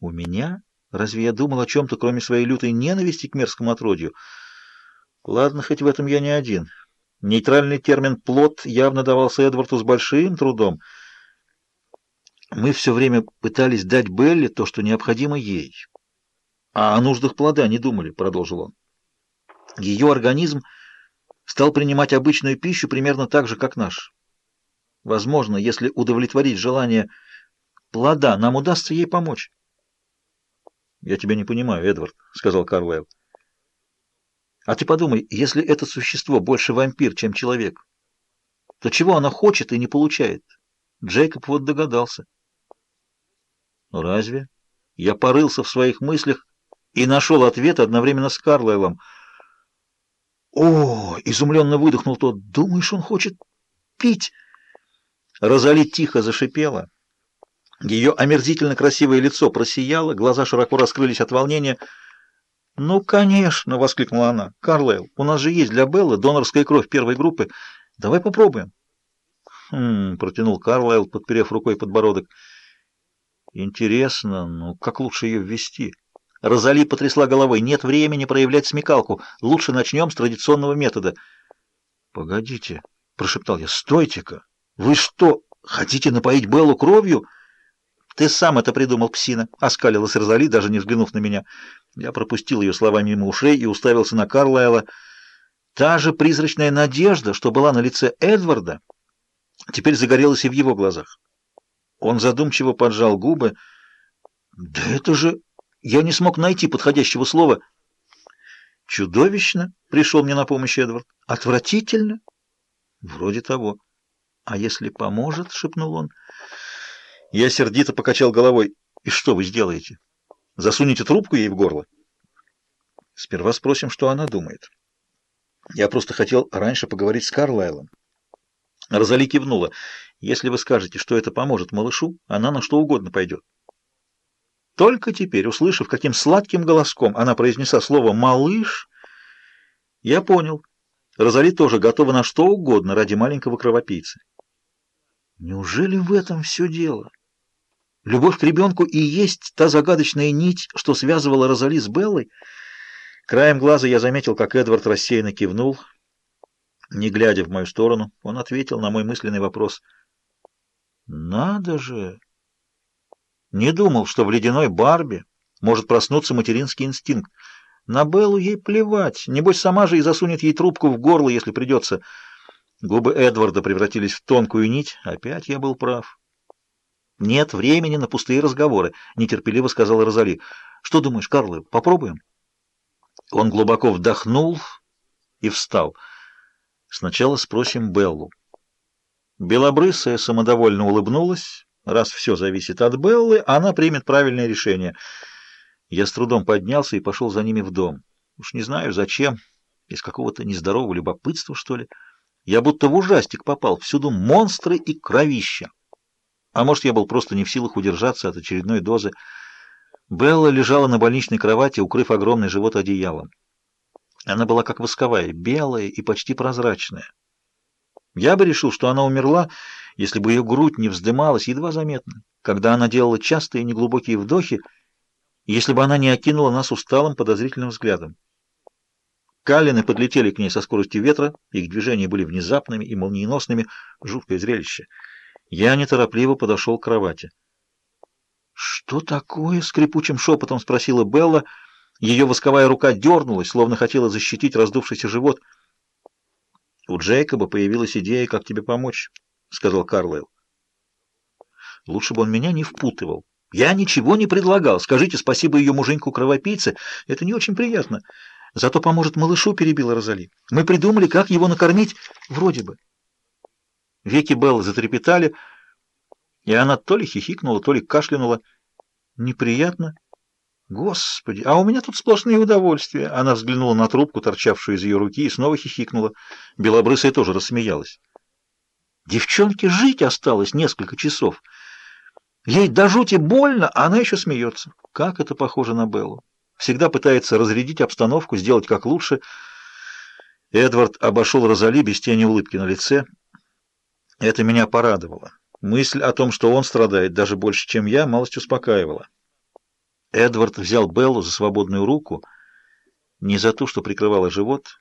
У меня? Разве я думал о чем-то, кроме своей лютой ненависти к мерзкому отродью? Ладно, хоть в этом я не один. Нейтральный термин «плод» явно давался Эдварду с большим трудом. Мы все время пытались дать Белли то, что необходимо ей. А о нуждах плода не думали, продолжил он. Ее организм стал принимать обычную пищу примерно так же, как наш. Возможно, если удовлетворить желание плода, нам удастся ей помочь. «Я тебя не понимаю, Эдвард», — сказал Карлайл. «А ты подумай, если это существо больше вампир, чем человек, то чего она хочет и не получает?» Джейкоб вот догадался. «Ну разве?» Я порылся в своих мыслях и нашел ответ одновременно с Карлайлом. «О!» — изумленно выдохнул тот. «Думаешь, он хочет пить?» Розали тихо зашипела. Ее омерзительно красивое лицо просияло, глаза широко раскрылись от волнения. «Ну, конечно!» — воскликнула она. «Карлайл, у нас же есть для Беллы донорская кровь первой группы. Давай попробуем». «Хм...» — протянул Карлайл, подперев рукой подбородок. «Интересно, ну как лучше ее ввести?» Розали потрясла головой. «Нет времени проявлять смекалку. Лучше начнем с традиционного метода». «Погодите», — прошептал я, — «стойте-ка! Вы что, хотите напоить Беллу кровью?» «Ты сам это придумал, псина!» — оскалилась Розали, даже не взглянув на меня. Я пропустил ее слова мимо ушей и уставился на Карлайла. Та же призрачная надежда, что была на лице Эдварда, теперь загорелась и в его глазах. Он задумчиво поджал губы. «Да это же...» Я не смог найти подходящего слова. «Чудовищно?» — пришел мне на помощь Эдвард. «Отвратительно?» «Вроде того». «А если поможет?» — шепнул он. Я сердито покачал головой. «И что вы сделаете? Засунете трубку ей в горло?» «Сперва спросим, что она думает». Я просто хотел раньше поговорить с Карлайлом. Розали кивнула. «Если вы скажете, что это поможет малышу, она на что угодно пойдет». Только теперь, услышав, каким сладким голоском она произнесла слово «малыш», я понял. Розали тоже готова на что угодно ради маленького кровопийца. Неужели в этом все дело? Любовь к ребенку и есть та загадочная нить, что связывала Розали с Беллой? Краем глаза я заметил, как Эдвард рассеянно кивнул. Не глядя в мою сторону, он ответил на мой мысленный вопрос. «Надо же!» Не думал, что в ледяной Барби может проснуться материнский инстинкт. На Беллу ей плевать. Небось, сама же и засунет ей трубку в горло, если придется. Губы Эдварда превратились в тонкую нить. Опять я был прав. «Нет времени на пустые разговоры», — нетерпеливо сказала Розали. «Что думаешь, Карло, попробуем?» Он глубоко вдохнул и встал. «Сначала спросим Беллу». Белобрысая самодовольно улыбнулась. Раз все зависит от Беллы, она примет правильное решение. Я с трудом поднялся и пошел за ними в дом. Уж не знаю, зачем. Из какого-то нездорового любопытства, что ли. Я будто в ужастик попал. Всюду монстры и кровища. А может, я был просто не в силах удержаться от очередной дозы. Белла лежала на больничной кровати, укрыв огромный живот одеялом. Она была как восковая, белая и почти прозрачная. Я бы решил, что она умерла, если бы ее грудь не вздымалась едва заметно, когда она делала частые неглубокие вдохи, если бы она не окинула нас усталым подозрительным взглядом. Каллины подлетели к ней со скоростью ветра, их движения были внезапными и молниеносными, жуткое зрелище. Я неторопливо подошел к кровати. «Что такое?» — скрипучим шепотом спросила Белла. Ее восковая рука дернулась, словно хотела защитить раздувшийся живот. «У Джейкоба появилась идея, как тебе помочь». — сказал Карлайл. Лучше бы он меня не впутывал. Я ничего не предлагал. Скажите спасибо ее муженьку-кровопийце. Это не очень приятно. Зато поможет малышу, перебила Розали. Мы придумали, как его накормить. Вроде бы. Веки Беллы затрепетали, и она то ли хихикнула, то ли кашлянула. Неприятно. Господи, а у меня тут сплошные удовольствия. Она взглянула на трубку, торчавшую из ее руки, и снова хихикнула. Белобрысая тоже рассмеялась. Девчонке жить осталось несколько часов. Ей до жути больно, а она еще смеется. Как это похоже на Беллу. Всегда пытается разрядить обстановку, сделать как лучше. Эдвард обошел Розали без тени улыбки на лице. Это меня порадовало. Мысль о том, что он страдает даже больше, чем я, малость успокаивала. Эдвард взял Беллу за свободную руку, не за ту, что прикрывала живот,